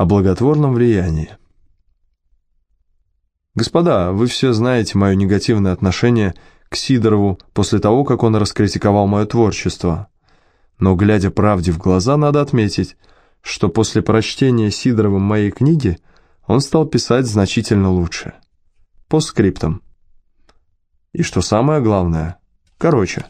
о благотворном влиянии. Господа, вы все знаете мое негативное отношение к Сидорову после того, как он раскритиковал мое творчество. Но, глядя правде в глаза, надо отметить, что после прочтения Сидоровым моей книги он стал писать значительно лучше. По скриптам. И что самое главное, короче.